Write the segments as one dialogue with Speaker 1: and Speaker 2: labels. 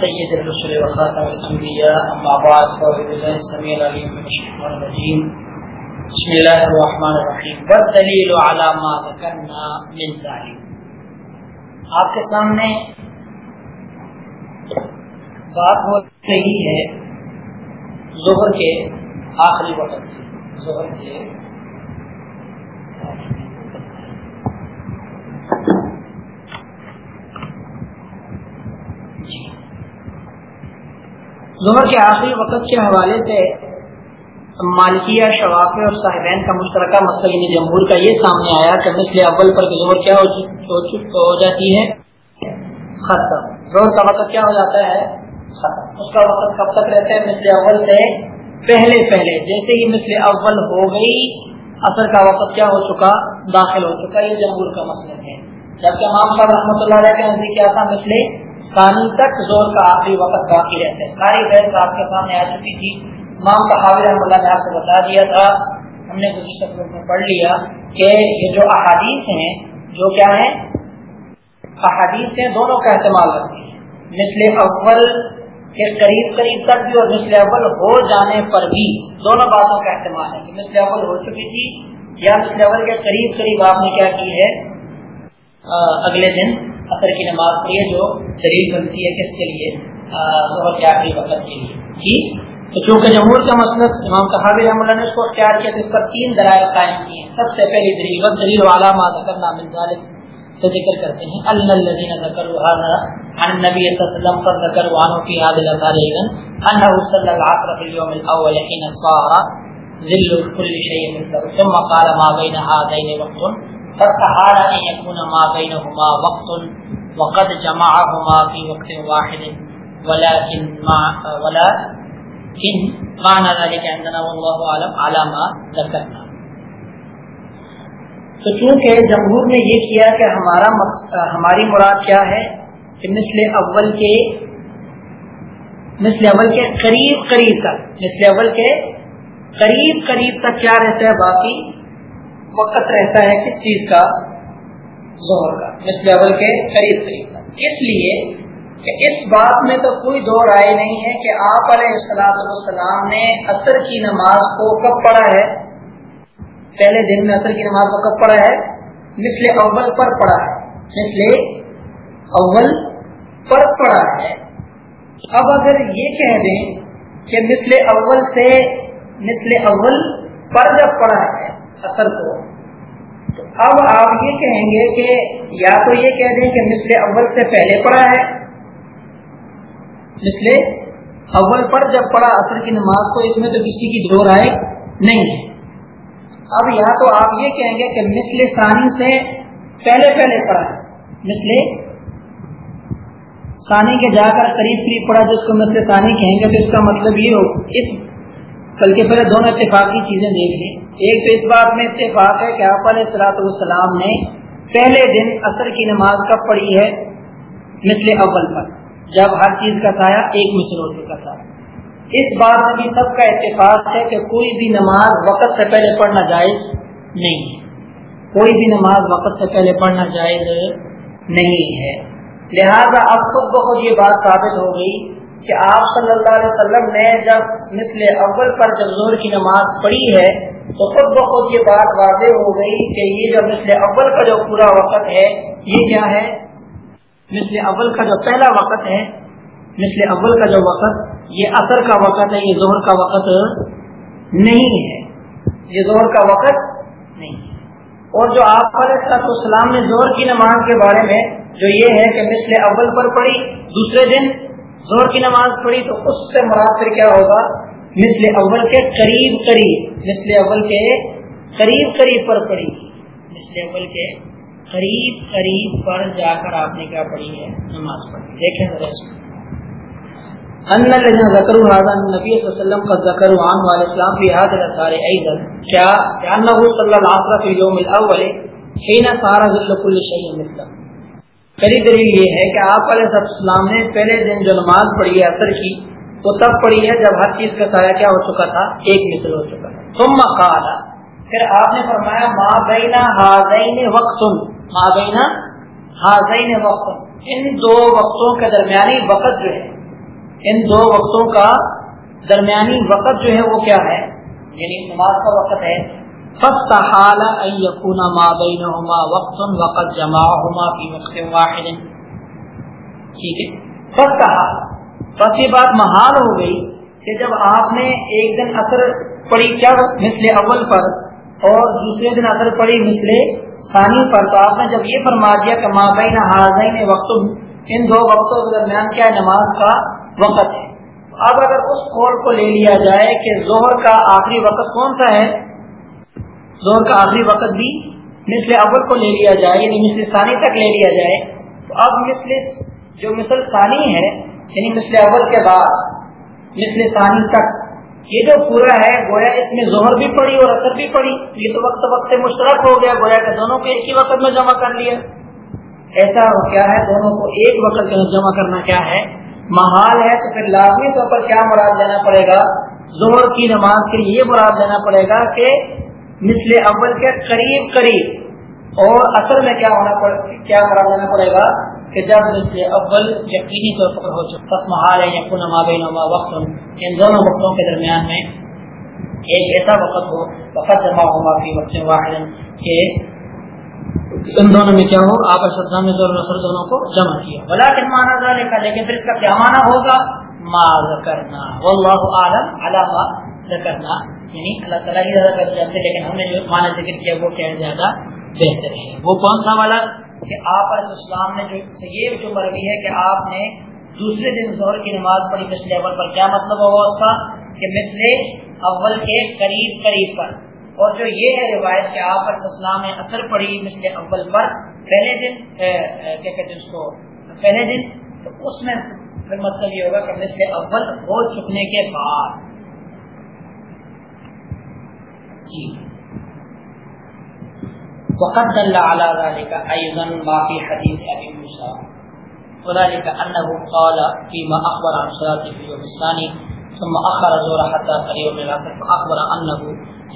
Speaker 1: سید الرسول وخاتم الانبیاء، اما بعد فاعوذ بالله السميع العليم من الشيطان الرجيم بسم الله الرحمن الرحيم والدليل على ما ذكرنا من ذلك آپ کے سامنے بات ہو رہی ہے ظہر کے آخری وقت ظہر کے ظہر کے آخری وقت کے حوالے سے مالکیہ شواف اور صاحبین کا مشترکہ مسئلہ یعنی جمہور کا یہ سامنے آیا کہ مثل اول پر ظہر کیا ہو جاتی ہے؟ ختم ظہر کا وقت کیا ہو جاتا ہے؟ ختم اس کا وقت کب تک رہتا ہے؟ مثل اول سے پہلے پہلے، جیسے ہی مثل اول ہو گئی اثر کا وقت کیا ہو چکا؟ داخل ہو چکا، یہ جمہور کا مسئلہ ہے۔ جبکہ امام صاحب رحمۃ اللہ علیہ کے نزدیک کیا تھا؟ مثل ثانی تک زور کا آخری وقت باقی رہتا ہے۔ ساری بحث آپ کے سامنے آ چکی تھی۔ امام بحاور رحمۃ اللہ نے آپ کو بتا دیا تھا، ہم نے گزشتہ سبق میں پڑھ لیا کہ یہ جو احادیث ہیں، جو کیا ہیں؟ احادیث ہیں، دونوں کا احتمال رکھتی ہیں۔ مثل اول کے قریب قریب تک بھی اور مثل اول ہو جانے پر بھی دونوں باتوں کا احتمال ہے کہ مثل اول ہو چکی تھی یا مثل اول کے قریب قریب آپ نے کیا کی ہے اگلے دن۔ اثر کی نماز پڑھی ہے جو دلیل بنتی ہے کس کے لیے؟ ظہر کے آخری وقت کے لیے۔ ٹھیک؟ تو چونکہ جمہور کا مسئلہ امام صحابی رحم اللہ نے اس کو اختیار کیا تو اس پر تین دلائل قائم کیے ہیں۔ سب سے پہلی دلیل و دلیل والا ما ذکر نام ذالک سے ذکر کرتے ہیں۔ اللہ الذين ذكروا هذا عن النبي صلى الله عليه وسلم قد ذكروا عنه في هذه الاثار ايضا انه صلى العصر في اليوم الاول حين صار ذل كل شيء مثله ثم قال ما بين هذين وقت۔ فاستحال ان يكون ما بينهما وقت وقد جمعهما في وقت واحد. ولكن ما ولكن معنى ذلك عندنا والله اعلم على ما ذكرنا. تو چونکہ جمہور نے یہ کیا کہ ہمارا ہماری مراد کیا ہے کہ مثل اول کے مثل اول کے قریب قریب تک مثل اول کے قریب قریب تک کیا رہتا ہے باقی؟ وقت رہتا ہے کس چیز کا؟ زہر کا مثل اول کے قریب قریب تک اس لیے کہ اس بات میں تو کوئی دو رائے نہیں ہے کہ آپ علیہ السلام نے اثر کی نماز کو کب پڑھا ہے۔ پہلے دن میں اثر کی نماز کو کب پڑھا ہے؟ مثل اول پر پڑھا ہے۔ مثل اول پر پڑھا ہے۔ اب اگر یہ کہہ دیں کہ مثل اول سے مثل اول پر جب پڑھا ہے اثر کو اب آپ یہ کہیں گے کہ یا تو یہ کہہ دیں کہ مثل اول سے پہلے پڑھا ہے۔ مثل اول پر جب پڑھا اثر کی نماز کو، اس میں تو کسی کی دو رائے نہیں۔ ہے اب یا تو آپ یہ کہیں گے کہ مثل ثانی سے پہلے پہلے پڑھا ہے۔ مثل ثانی کے جا کر قریب قریب پڑھا، جس کو مثل ثانی کہیں گے تو اس کا مطلب یہ ہو، اس بلکہ پہلے دونوں اتفاقی چیزیں دیکھ لیں۔ ایک تو اس بات میں اتفاق ہے کہ آپ علیہ السلاۃ والسلام نے پہلے دن اثر کی نماز کب پڑھی ہے؟ مثل اول پر، جب ہر چیز کا سایہ ایک مثل ہو چکا تھا۔ اس بات میں بھی سب کا اتفاق ہے کہ کوئی بھی نماز وقت سے پہلے پڑھنا جائز نہیں ہے۔ کوئی بھی نماز وقت سے پہلے پڑھنا جائز نہیں ہے۔ لہذا اب خود بخود یہ بات ثابت ہو گئی کہ آپ صلی اللہ علیہ وسلم نے جب مثل اول پر جب زور کی نماز پڑھی ہے تو خود بخود یہ بات واضح ہو گئی کہ یہ جو مثل اول کا جو پورا وقت ہے، یہ کیا ہے؟ مثل اول کا جو پہلا وقت ہے، مثل اول کا جو وقت، یہ اثر کا وقت ہے، یہ زہر کا وقت نہیں ہے۔ یہ زہر کا وقت نہیں ہے۔ اور جو آپ السلام نے زہر کی نماز کے بارے میں جو یہ ہے کہ مثل اول پر پڑھی، دوسرے دن زہر کی نماز پڑھی، تو اس سے مراد پھر کیا ہوگا؟ مثل اول کے قریب قریب، مثل اول کے قریب قریب پر پڑھی مثل اول کے قریب قریب پر جا کر آپ نے کیا پڑھی ہے؟ نماز پڑھی۔ دیکھیں ذرا ان الذين ذكروا هذا النبي صلى الله عليه وسلم قد ذكروا السلام في هذا الاثار ايضا صلى العصر في اليوم الاول حين صار كل شيء مثله۔ دلیل یہ ہے کہ آپ علیہ السلام نے پہلے دن جو نماز پڑھی ہے اثر کی وہ تب پڑھی ہے جب ہر چیز کا سایہ کیا ہو چکا تھا؟ ایک مثل ہو چکا تھا۔ ثم قال، پھر آپ نے فرمایا، ما بینا ہاضین وقت، ما بینا ہاضین وقت۔ ان دو وقتوں کے درمیانی وقت جو ہے، ان دو وقتوں کا درمیانی وقت جو ہے، وہ کیا ہے؟ یعنی نماز کا وقت ہے۔ فسٹ حال یقون ما بینہما وقت وقت جمع فی وقت واحد۔ ٹھیک ہے؟ فسٹ حال بس یہ بات محال ہو گئی کہ جب آپ نے ایک دن اثر پڑی کیا مثل اول پر اور دوسرے دن اثر پڑی مثل ثانی پر، تو آپ نے جب یہ فرما دیا کہ ماں بین حاضین وقت، ان دو وقتوں کے درمیان کیا نماز کا وقت ہے؟ اب اگر اس قول کو لے لیا جائے کہ زہر کا آخری وقت کون سا ہے؟ زہر کا آخری وقت بھی مثل اول کو لے لیا جائے یعنی مثل ثانی تک لے لیا جائے۔ تو اب مثل جو مثل ثانی ہے یعنی مثل اول کے بعد، مثل ثانی تک، یہ جو پورا ہے، گویا اس میں زہر بھی پڑی اور اثر بھی پڑی، یہ تو وقت وقت مشترک ہو گیا، گویا کہ دونوں کو ایک ہی وقت میں جمع کر لیا۔ ایسا کیا ہے، دونوں کو ایک وقت کے جمع کرنا کیا ہے؟ محال ہے، تو پھر لازمی طور پر کیا مراد لینا پڑے گا؟ زہر کی نماز کے لیے یہ مراد لینا پڑے گا کہ مثل اول کے قریب قریب، اور اثر میں کیا ہونا پڑے کیا مراد لینا پڑے گا؟ کہ جب مثل اول یقینی طور پر ہو چکا بس محال ہے یقین مابینما وقت ان دونوں وقتوں کے درمیان میں ایک ایسا وقت ہو وقت جمع ہو معافی وقت واحد، کہ ان دونوں میں کیا ہو؟ آپس میں دونوں نسل دونوں کو جمع کیا۔ بلا کے مانا جا لکھا لیکن پھر اس کا کیا مانا ہوگا؟ ماض کرنا واللہ عالم علامہ کرنا یعنی اللہ تعالیٰ ہی زیادہ کر جانتے لیکن ہم نے جو مانا ذکر کیا وہ کیا زیادہ بہتر ہے۔ وہ کون سا والا؟ کہ آپ علیہ السلام نے جو یہ جو مربی ہے کہ آپ نے دوسرے دن زہر کی نماز پڑھی مثل اول پر۔ کیا مطلب ہوگا اس کا؟ کہ مثل اول کے قریب قریب پر۔ اور جو یہ ہے روایت کہ آپ علیہ السلام نے اثر پڑھی مثل اول پر پہلے دن کیا کہتے اس کو؟ پہلے دن۔ تو اس میں پھر مطلب یہ ہوگا کہ مثل اول ہو چکنے کے بعد۔ جی۔ وقد دل على ذلك ايضا ما في حديث ابي موسى. وذلك انه قال فيما اخبر عن صلاه في اليوم الثاني، ثم اخر الظهر حتى قريب من العصر فاخبر انه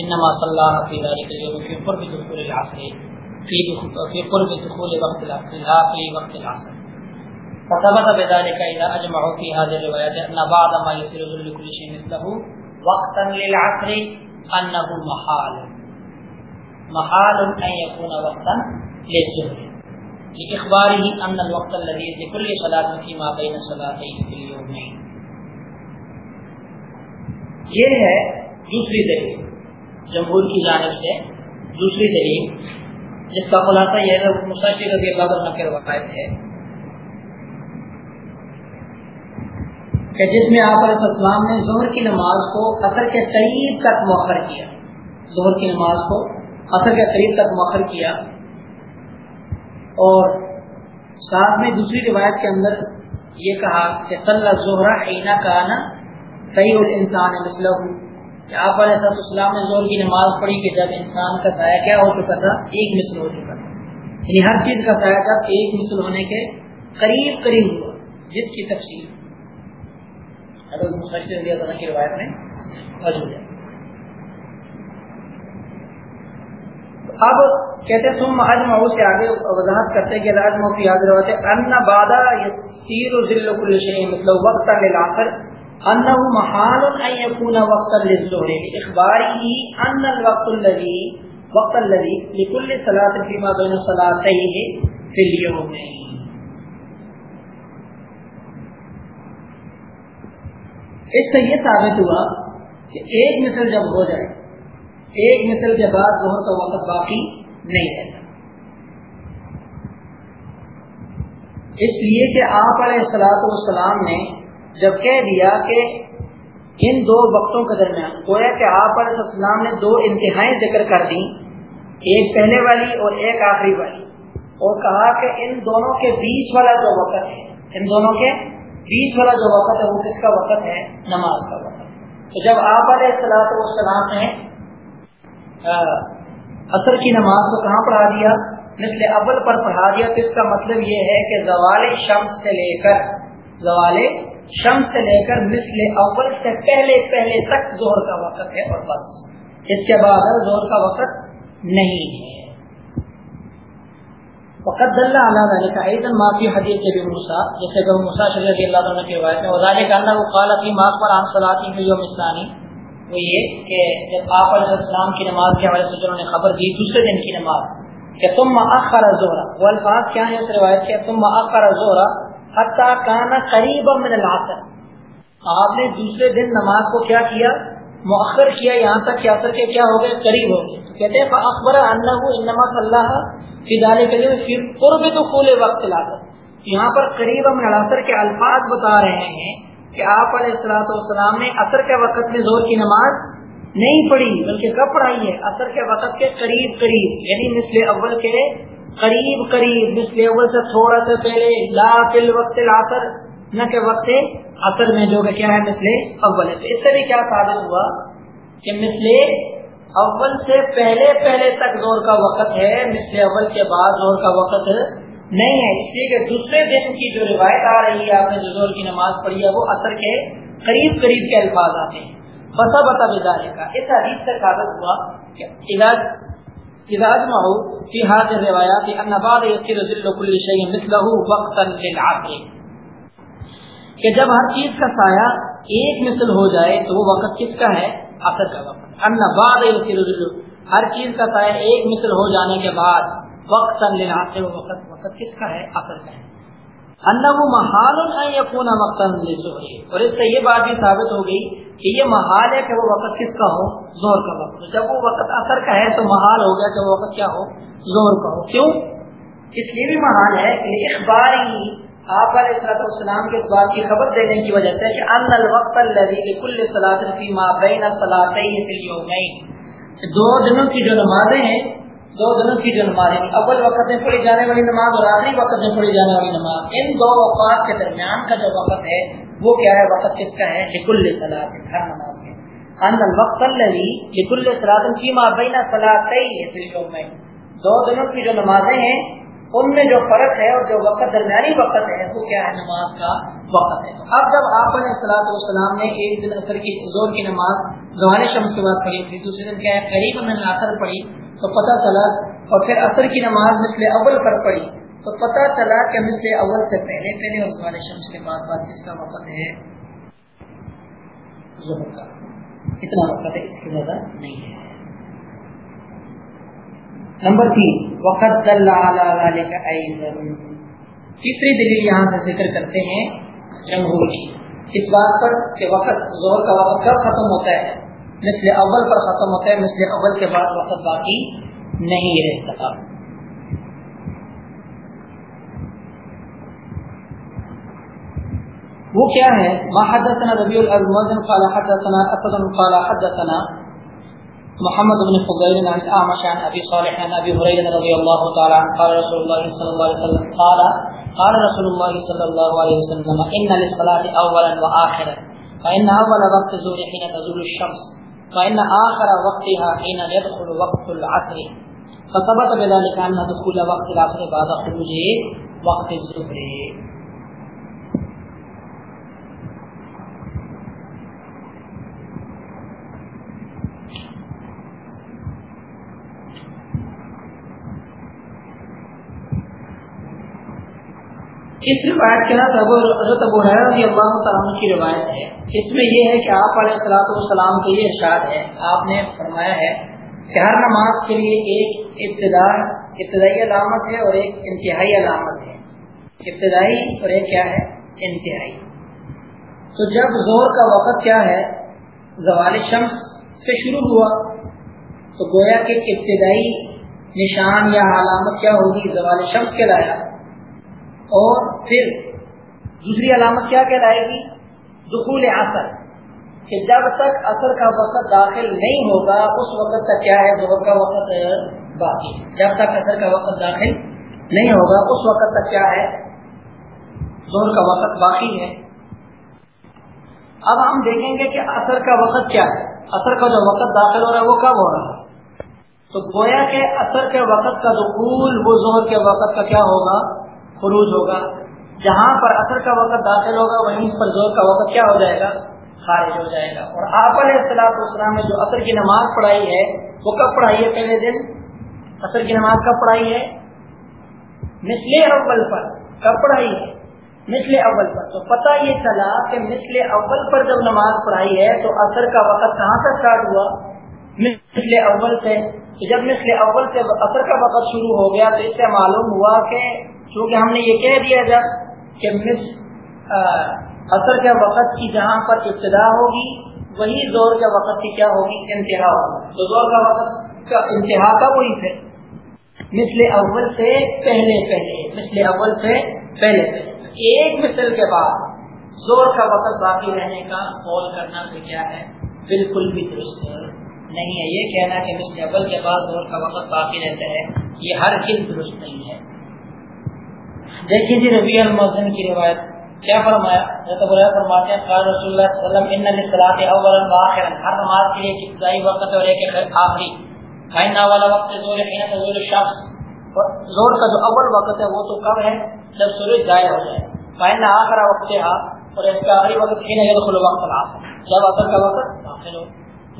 Speaker 1: انما صلى في ذلك اليوم في قرب دخول العصر، في في قرب دخول وقت العصر في وقت العصر. فثبت بذلك اذا اجمعوا في هذه الروايات ان بعض ما يصير لكل شيء مثله وقتا للعصر انه محال. محال ان يكون وقتا للظهر لاخباره ان الوقت الذي لكل صلاه فيما بين صلاتين في اليومين. یہ ہے دوسری دلیل، جمہور کی جانب سے دوسری دلیل، جس کا خلاصہ یہ ہے مساشی رضی اللہ عنہ کے روایت ہے کہ جس میں آپ علیہ السلام نے ظہر کی نماز کو اثر کے قریب تک مؤخر کیا، ظہر کی نماز کو اثر کے قریب تک مؤخر کیا اور ساتھ میں دوسری روایت کے اندر یہ کہا کہ صلی زہرا عینا کا صحیح الانسان مسلح کہ آپ علیہ السلام نے زور کی نماز پڑھی کہ جب انسان کا سایہ کیا ہو چکا تھا، ایک مثل ہو چکا تھا۔ یعنی ہر چیز کا سایہ تھا، ایک مثل ہونے کے قریب قریب ہوا، جس کی تفصیل۔ حضرت کی روایت میں موجود ہے۔ اب کہتے ہیں تم اجمع سے آگے وضاحت کرتے کہ اجمع کی حاضر ہوتے ان بادا یسیر ذل کل شیء مطلب وقت للآخر انه محال ان يكون وقتا للظهر اخباره ان الوقت الذي وقت الذي لكل صلاه فيما بين صلاتين في اليوم اس سے یہ ثابت ہوا کہ ایک مثل جب ہو جائے ایک مثل کے بعد ظہر کا وقت باقی نہیں رہتا اس لیے کہ آپ علیہ السلاۃ والسلام نے جب کہہ دیا کہ ان دو وقتوں کے درمیان، گویا کہ آپ علیہ السلام نے دو انتہائی ذکر کر دی ایک پہلے والی اور ایک آخری والی، اور کہا کہ ان دونوں کے بیچ والا جو وقت ہے، ان دونوں کے بیچ والا جو وقت ہے، وہ کس کا وقت ہے؟ نماز کا وقت۔ تو جب آپ علیہ السلاۃ والسلام نے اثر کی نماز کو کہاں پڑھا دیا؟ مثل اول پر پڑھا دیا، تو اس کا مطلب یہ ہے کہ زوال شمس سے لے کر، زوال شمس سے لے کر مثل اول سے پہلے پہلے تک زہر کا وقت ہے اور بس۔ اس کے بعد زہر کا وقت نہیں ہے۔ وقت اللہ علیہ ذلك ايضا ما في حديث ابي موسى جیسے کہ موسی شری رضی اللہ عنہ کی روایت ہے وذلك انه قال في ما اخبر عن صلاه في يوم الثاني وہ یہ کہ جب آپ علیہ السلام کی نماز کے حوالے سے جنہوں نے خبر دی دوسرے دن کی نماز، کہ ثم اخر الظهر وہ الفاظ کیا ہیں اس روایت کے؟ ثم اخر الظهر حتى كان قريبا من العصر۔ آپ نے دوسرے دن نماز کو کیا کیا؟ مؤخر کیا، یہاں تک کہ عصر کے کیا ہو گئے؟ قریب ہو گئے۔ کہتے ہیں، فاخبر انه انما صلى فضالے کے لیے پھر قرب تو کھولے وقت لاکر یہاں پر قریب ہم اثر کے الفاظ بتا رہے ہیں کہ آپ علیہ السلاۃ والسلام نے اثر کے وقت میں زور کی نماز نہیں پڑھی، بلکہ کب پڑھائی ہے؟ اثر کے وقت کے قریب قریب یعنی مثل اول کے قریب قریب، مثل اول سے تھوڑا سا پہلے، لا فل وقت العصر، نہ کہ وقت اثر میں جو کہ کیا ہے؟ مثل اول ہے۔ تو اس سے بھی کیا ثابت ہوا کہ مثل اول سے پہلے پہلے تک زور کا وقت ہے، مثل اول کے بعد زور کا وقت ہے نہیں ہے۔ اس لیے کہ دوسرے دن کی جو روایت آ رہی ہے، آپ نے جو زور کی نماز پڑھی ہے، وہ اثر کے قریب قریب کے الفاظ آتے ہیں۔ بسا بتا بزارے کا اس حدیث سے ثابت ہوا کہ علاج علاج مہو کی حاضر روایات انباد یسیر ذل کل شیء مثلہ وقتا للعصر کہ جب ہر چیز کا سایہ ایک مثل ہو جائے، تو وہ وقت کس کا ہے؟ اثر کا وقت۔ ان بعد ہر چیز کا سایہ ایک مثل ہو جانے کے بعد۔ وقت لینا وقت وقت کس کا ہے؟ اصل کا ہے. محال یقون وقت اور اس سے یہ بات بھی ثابت ہو گئی کہ یہ محال ہے کہ وہ وقت کس کا ہو؟ زور کا وقت. جب وہ وقت اثر کا ہے تو محال ہو گیا کہ وہ وقت کیا ہو؟ زور کا ہو. کیوں؟ اس لیے بھی محال ہے کہ اخباری آپ علیہ السلط والسلام کے اس بات کی خبر دینے کی وجہ سے کہ ان الوقت الذي كل صلاه في ما بين صلاتين في اليومين دو دنوں کی جو نمازیں ہیں دو دنوں کی جو نمازیں اول وقت میں پڑھی جانے والی نماز اور آخری وقت میں پڑھی جانے والی نماز۔ ان دو اوقات کے درمیان کا جو وقت ہے، وہ کیا ہے؟ وقت کس کا ہے؟ لکل صلاۃ ہر نماز کے۔ ان الوقت الذي لكل صلاه في بين صلاتين في دو دنوں کی جو نمازیں ہیں، ان میں جو فرق ہے اور جو وقت درمیانی وقت ہے، وہ کیا ہے؟ نماز کا وقت ہے۔ اب جب آپ نے صلاح والسلام نے ایک دن اثر کی زور کی نماز زوال شمس کے بعد پڑھی تھی دوسرے دن کیا ہے؟ قریب میں نے اثر پڑھی تو پتہ چلا اور پھر اثر کی نماز مثل اول پر پڑھی تو پتہ چلا کہ مثل اول سے پہلے پہلے اور زوال شمس کے بعد بعد کس کا وقت ہے؟ ظہر کا۔ اتنا وقت ہے، اس کی زیادہ نہیں ہے۔ نمبر تین، وقت تیسری دلیل یہاں سے ذکر کرتے ہیں جمہور کی۔ اس بات پر کہ وقت زور کا وقت کب ختم ہوتا ہے؟ مثل اول پر ختم ہوتا ہے، مثل اول کے بعد وقت باقی نہیں رہتا۔ وہ کیا ہے؟ محدثنا ربیع الازمدن قال حدثنا اسد قال حدثنا محمد بن فضيل عن الأعمش عن أبي صالح عن أبي هريرة رضي الله تعالى عنه قال رسول الله صلى الله عليه وسلم قال قال رسول الله صلى الله عليه وسلم، إن للصلاة أولا وآخرا، فإن أول وقت الظهر حين تزول الشمس وإن آخر وقتها حين يدخل وقت العصر. فثبت بذلك أن دخول وقت العصر بعد خروج وقت الظهر. اس روایت کے نام حضرت ابو حیر رضی اللہ تعالیٰ کی روایت ہے۔ اس میں یہ ہے کہ آپ علیہ السلاۃ والسلام کے یہ ارشاد ہے، آپ نے فرمایا ہے کہ ہر نماز کے لیے ایک ابتدا، ابتدائی علامت ہے اور ایک انتہائی علامت ہے۔ ابتدائی اور ایک کیا ہے؟ انتہائی۔ تو جب زور کا وقت کیا ہے؟ زوال شمس سے شروع ہوا۔ تو گویا کہ ابتدائی نشان یا علامت کیا ہوگی؟ زوال شمس کے لایا۔ اور پھر دوسری علامت کیا کہلائے گی؟ دخول اثر کہ جب تک اثر کا وقت داخل نہیں ہوگا، اس وقت تک کیا ہے؟ ظہر کا وقت باقی جب تک اثر کا وقت داخل نہیں ہوگا، اس وقت تک کیا ہے؟ ظہر کا وقت باقی ہے۔ اب ہم دیکھیں گے کہ اثر کا وقت کیا ہے۔ اثر کا جو وقت داخل ہو رہا ہے، وہ کب ہو رہا ہے؟ تو گویا کے اثر کے وقت کا دخول، وہ ظہر کے وقت کا کیا ہوگا؟ خروج ہوگا۔ جہاں پر اثر کا وقت داخل ہوگا، وہیں پر زور کا وقت کیا ہو جائے گا؟ خارج ہو جائے گا۔ اور آپ علیہ السلاط والسلام نے جو اثر کی نماز پڑھائی ہے، وہ کب پڑھائی ہے پہلے دن؟ اثر کی نماز کب پڑھائی ہے؟ مثل اول پر۔ کب پڑھائی ہے؟ مثل اول پر۔ تو پتہ یہ چلا کہ مثل اول پر جب نماز پڑھائی ہے، تو اثر کا وقت کہاں سے اسٹارٹ ہوا؟ مثل اول سے۔ تو جب مثل اول سے اثر کا وقت شروع ہو گیا، تو اس سے معلوم ہوا کہ چونکہ ہم نے یہ کہہ دیا جبکہ مس اثر کے وقت کی جہاں پر ابتدا ہوگی، وہی زور کے وقت کی کیا ہوگی، انتہا ہوگی۔ تو زور کا وقت کا انتہا کا وہی پھر؟ مثل اول سے پہلے پہلے، مثل اول سے پہلے پہلے۔ ایک مثل کے بعد زور کا وقت باقی رہنے کا قول کرنا تو کیا ہے؟ بالکل بھی درست نہیں ہے یہ کہنا کہ مثل اول کے بعد زور کا وقت باقی رہتا ہے۔ یہ ہر چیز درست نہیں ہے۔ دیکھیے جی ربیع المحسن کی روایت، کیا فرمایا؟ جیسے فرماتے ہیں، قال رسول اللہ صلی اللہ علیہ وسلم، ان للصلاۃ اولا واخرا ہر نماز کے لیے ابتدائی وقت اور ایک آخری۔ فائن والا وقت زور حين تزول الشمس۔ زور کا جو اول وقت ہے، وہ تو کب ہے؟ جب سورج ظاہر ہو جائے۔ فائن آخر وقت ہے اور اس کا آخری وقت حين يدخل وقت العصر۔ جب اثر کا وقت داخل ہو۔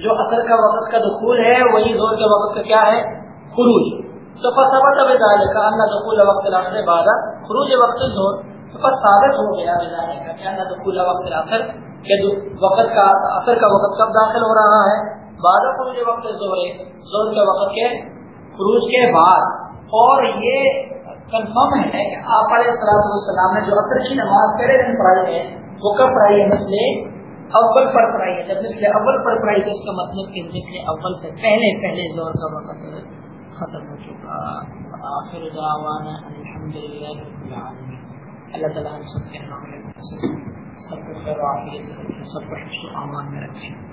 Speaker 1: جو اثر کا وقت کا دخول ہے، وہی زور کے وقت کا کیا ہے؟ خروج۔ تو فثبت بذلك ان دخول وقت العصر بعد خروج وقت الظهر بس ثابت ہو گیا کا کیا نہ پورا وقت آخر کہ وقت کا اثر کا وقت کب داخل ہو رہا ہے؟ بعد خروج وقت زور زور کے وقت کے خروج کے بعد۔ اور یہ کنفرم ہے کہ آپ علیہ السلام والسلام نے جو اثر کی نماز پہلے دن پڑھائی ہے، وہ کب پڑھائی ہے؟ مسئلے اول پر پڑھائی ہے۔ جب مسئلے اول پر پڑھائی تو اس کا مطلب کہ مسئلے اول سے پہلے پہلے زور کا وقت ختم ہو چکا آخر دعوانا الحمدللہ رب العالمین۔ اللہ تعالیٰ ہم سب کے نام سب کو خیر و عافیت سے سب کو حفظ و امان میں رکھیں